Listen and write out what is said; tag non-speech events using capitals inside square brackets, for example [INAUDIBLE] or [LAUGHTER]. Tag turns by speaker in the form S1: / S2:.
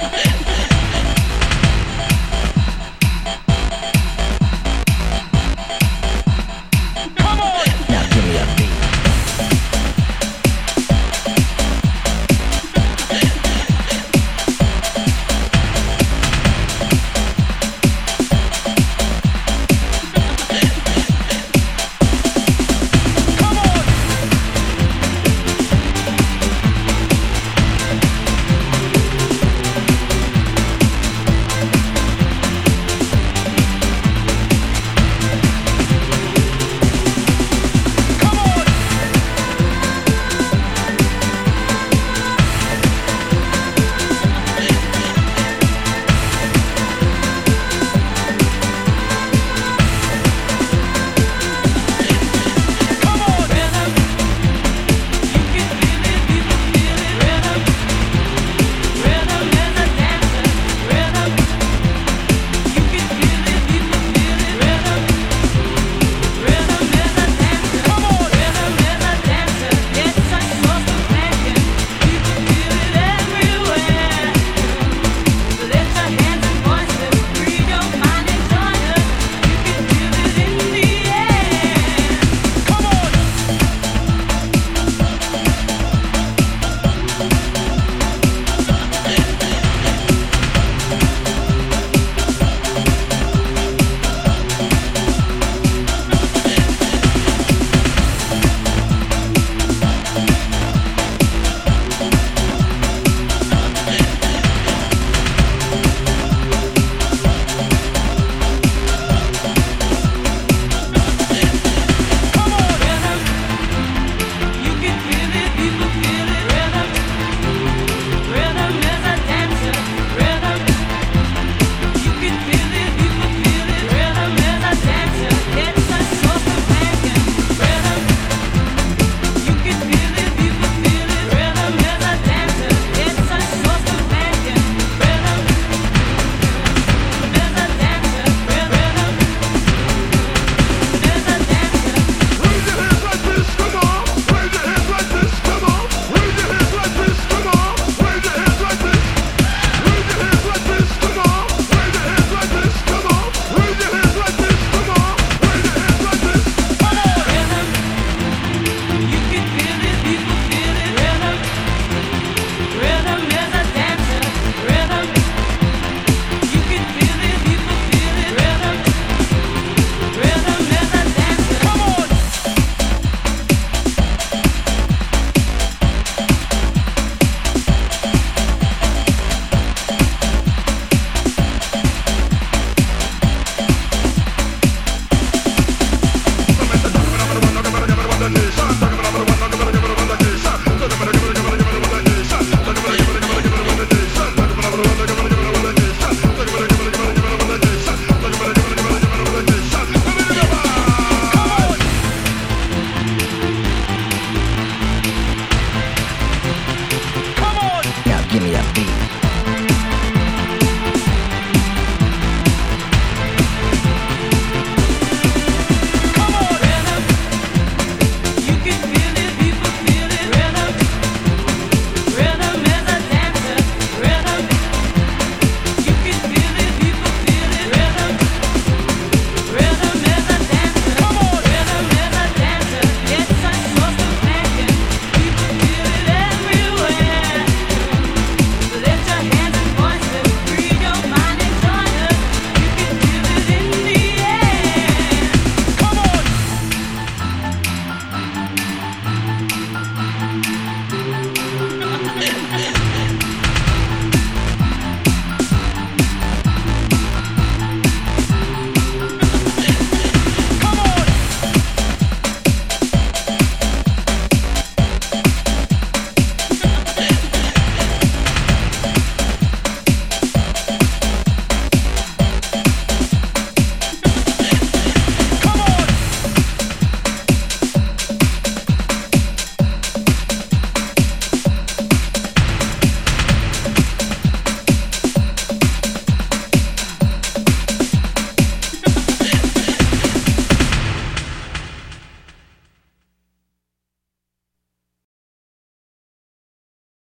S1: Yeah. [LAUGHS] give me that beat.